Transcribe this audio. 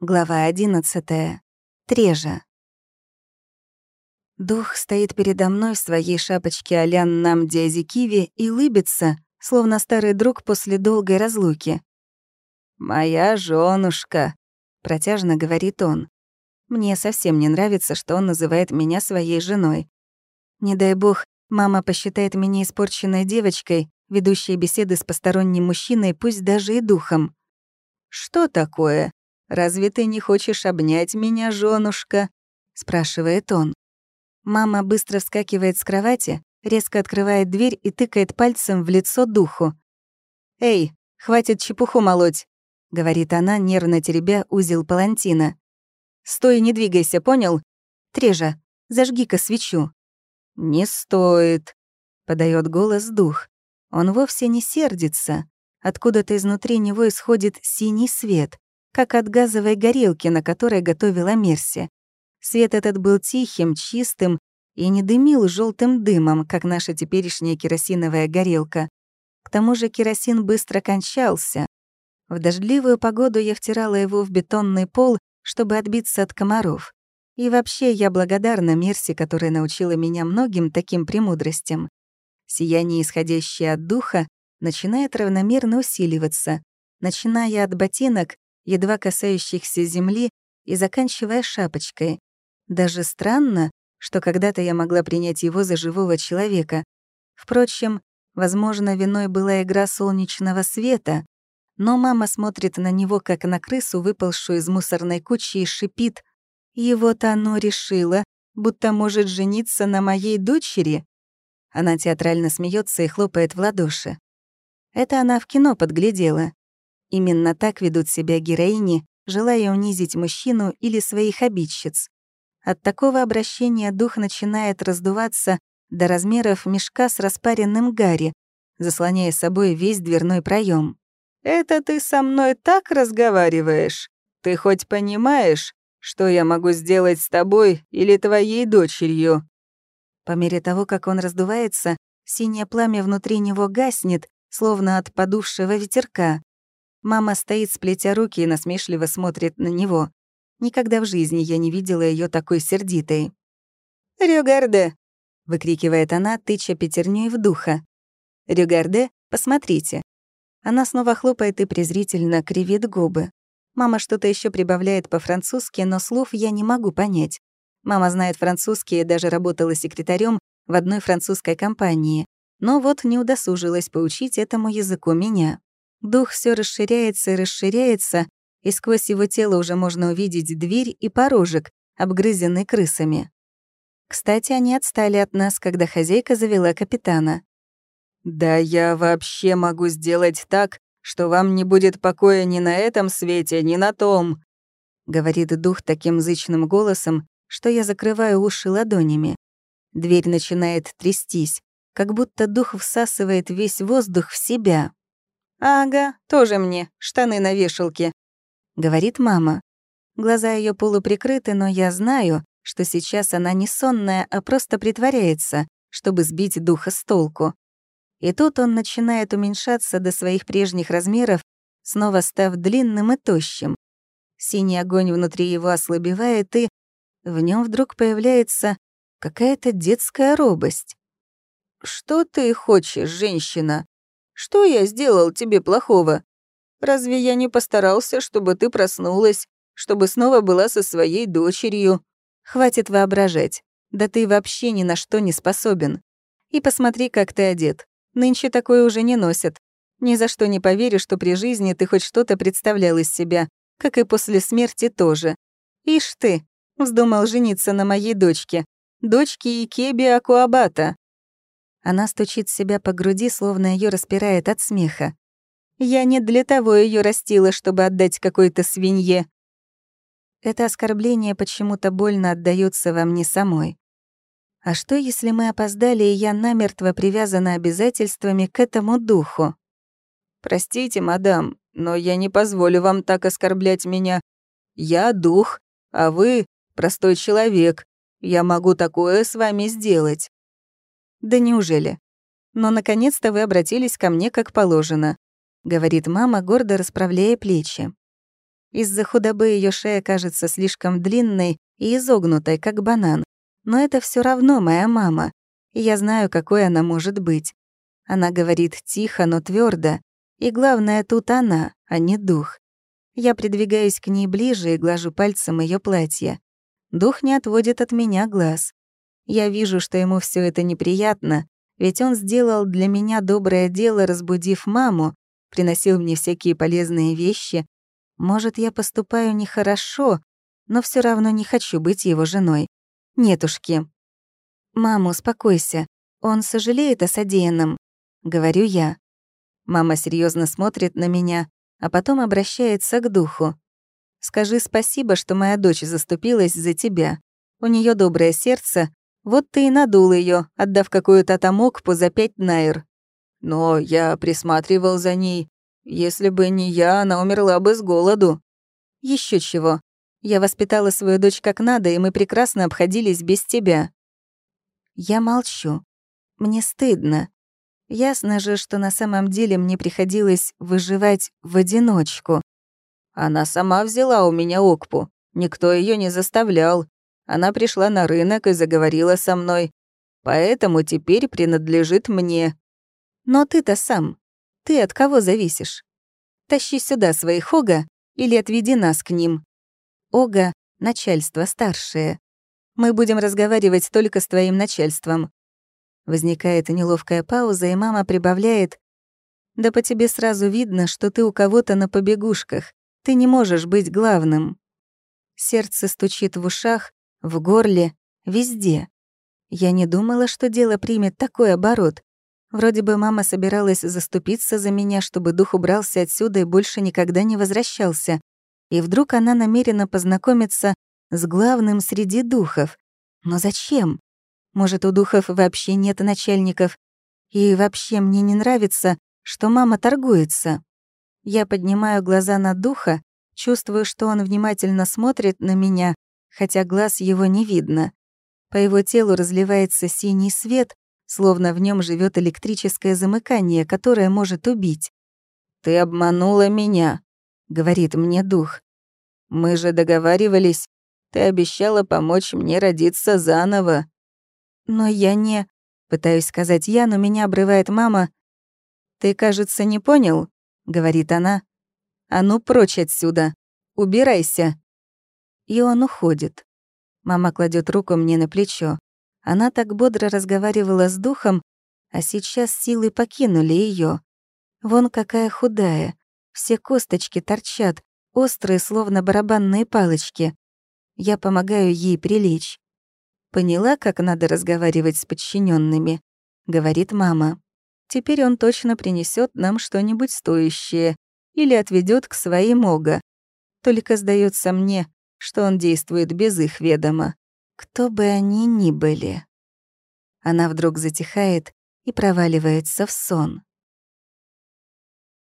Глава 11. Трежа. Дух стоит передо мной в своей шапочке Алян нам Диазикиви и лыбится, словно старый друг после долгой разлуки. «Моя жёнушка», — протяжно говорит он. Мне совсем не нравится, что он называет меня своей женой. Не дай бог, мама посчитает меня испорченной девочкой, ведущей беседы с посторонним мужчиной, пусть даже и духом. «Что такое?» «Разве ты не хочешь обнять меня, женушка?» — спрашивает он. Мама быстро вскакивает с кровати, резко открывает дверь и тыкает пальцем в лицо духу. «Эй, хватит чепуху молоть!» — говорит она, нервно теребя узел палантина. «Стой, не двигайся, понял? Трежа, зажги-ка свечу». «Не стоит», — подает голос дух. Он вовсе не сердится. Откуда-то изнутри него исходит синий свет как от газовой горелки, на которой готовила Мерси. Свет этот был тихим, чистым и не дымил желтым дымом, как наша теперешняя керосиновая горелка. К тому же керосин быстро кончался. В дождливую погоду я втирала его в бетонный пол, чтобы отбиться от комаров. И вообще я благодарна Мерси, которая научила меня многим таким премудростям. Сияние, исходящее от духа, начинает равномерно усиливаться, начиная от ботинок едва касающихся земли и заканчивая шапочкой. Даже странно, что когда-то я могла принять его за живого человека. Впрочем, возможно, виной была игра солнечного света, но мама смотрит на него, как на крысу, выпалшую из мусорной кучи, и шипит. «Его-то оно решило, будто может жениться на моей дочери». Она театрально смеется и хлопает в ладоши. Это она в кино подглядела. Именно так ведут себя героини, желая унизить мужчину или своих обидчиц. От такого обращения дух начинает раздуваться до размеров мешка с распаренным гарри, заслоняя собой весь дверной проем. «Это ты со мной так разговариваешь? Ты хоть понимаешь, что я могу сделать с тобой или твоей дочерью?» По мере того, как он раздувается, синее пламя внутри него гаснет, словно от подувшего ветерка. Мама стоит, сплетя руки, и насмешливо смотрит на него. Никогда в жизни я не видела ее такой сердитой. «Рюгарде!» — выкрикивает она, тыча пятерней в духа. «Рюгарде, посмотрите!» Она снова хлопает и презрительно кривит губы. Мама что-то еще прибавляет по-французски, но слов я не могу понять. Мама знает французский и даже работала секретарем в одной французской компании, но вот не удосужилась поучить этому языку меня. Дух все расширяется и расширяется, и сквозь его тело уже можно увидеть дверь и порожек, обгрызенный крысами. Кстати, они отстали от нас, когда хозяйка завела капитана. «Да я вообще могу сделать так, что вам не будет покоя ни на этом свете, ни на том», — говорит дух таким зычным голосом, что я закрываю уши ладонями. Дверь начинает трястись, как будто дух всасывает весь воздух в себя. «Ага, тоже мне, штаны на вешалке», — говорит мама. Глаза ее полуприкрыты, но я знаю, что сейчас она не сонная, а просто притворяется, чтобы сбить духа с толку. И тут он начинает уменьшаться до своих прежних размеров, снова став длинным и тощим. Синий огонь внутри его ослабевает, и в нем вдруг появляется какая-то детская робость. «Что ты хочешь, женщина?» Что я сделал тебе плохого? Разве я не постарался, чтобы ты проснулась, чтобы снова была со своей дочерью? Хватит воображать. Да ты вообще ни на что не способен. И посмотри, как ты одет. Нынче такое уже не носят. Ни за что не поверю, что при жизни ты хоть что-то представлял из себя, как и после смерти тоже. Ишь ты, вздумал жениться на моей дочке, дочке Икеби Акуабата. Она стучит себя по груди, словно ее распирает от смеха. «Я не для того ее растила, чтобы отдать какой-то свинье». Это оскорбление почему-то больно отдаётся во мне самой. А что, если мы опоздали, и я намертво привязана обязательствами к этому духу? «Простите, мадам, но я не позволю вам так оскорблять меня. Я дух, а вы — простой человек. Я могу такое с вами сделать». «Да неужели? Но наконец-то вы обратились ко мне как положено», — говорит мама, гордо расправляя плечи. Из-за худобы ее шея кажется слишком длинной и изогнутой, как банан. Но это все равно моя мама, и я знаю, какой она может быть. Она говорит тихо, но твердо, и главное тут она, а не дух. Я придвигаюсь к ней ближе и глажу пальцем ее платье. Дух не отводит от меня глаз. Я вижу, что ему все это неприятно, ведь он сделал для меня доброе дело, разбудив маму, приносил мне всякие полезные вещи, может, я поступаю нехорошо, но все равно не хочу быть его женой. Нетушки. «Мама, успокойся. Он сожалеет о содеянном», — говорю я. Мама серьезно смотрит на меня, а потом обращается к духу. «Скажи спасибо, что моя дочь заступилась за тебя. У нее доброе сердце, вот ты и надул ее, отдав какую-то тамокпу за пять найр. Но я присматривал за ней, если бы не я, она умерла бы с голоду. Еще чего. Я воспитала свою дочь как надо, и мы прекрасно обходились без тебя. Я молчу. Мне стыдно. Ясно же, что на самом деле мне приходилось выживать в одиночку. Она сама взяла у меня окпу. Никто ее не заставлял. Она пришла на рынок и заговорила со мной. Поэтому теперь принадлежит мне. Но ты-то сам. Ты от кого зависишь? Тащи сюда своих Ога или отведи нас к ним. Ога — начальство старшее. Мы будем разговаривать только с твоим начальством. Возникает неловкая пауза, и мама прибавляет. «Да по тебе сразу видно, что ты у кого-то на побегушках. Ты не можешь быть главным». Сердце стучит в ушах, в горле, везде. Я не думала, что дело примет такой оборот. Вроде бы мама собиралась заступиться за меня, чтобы дух убрался отсюда и больше никогда не возвращался. И вдруг она намерена познакомиться с главным среди духов. Но зачем? Может, у духов вообще нет начальников? И вообще мне не нравится, что мама торгуется. Я поднимаю глаза на духа, чувствую, что он внимательно смотрит на меня, хотя глаз его не видно. По его телу разливается синий свет, словно в нем живет электрическое замыкание, которое может убить. «Ты обманула меня», — говорит мне дух. «Мы же договаривались. Ты обещала помочь мне родиться заново». «Но я не...» — пытаюсь сказать я, но меня обрывает мама. «Ты, кажется, не понял?» — говорит она. «А ну прочь отсюда! Убирайся!» И он уходит. Мама кладет руку мне на плечо. Она так бодро разговаривала с духом, а сейчас силы покинули ее. Вон какая худая, все косточки торчат, острые, словно барабанные палочки. Я помогаю ей прилечь. Поняла, как надо разговаривать с подчиненными, говорит мама. Теперь он точно принесет нам что-нибудь стоящее или отведет к своим ога. Только сдается мне, что он действует без их ведома кто бы они ни были. Она вдруг затихает и проваливается в сон.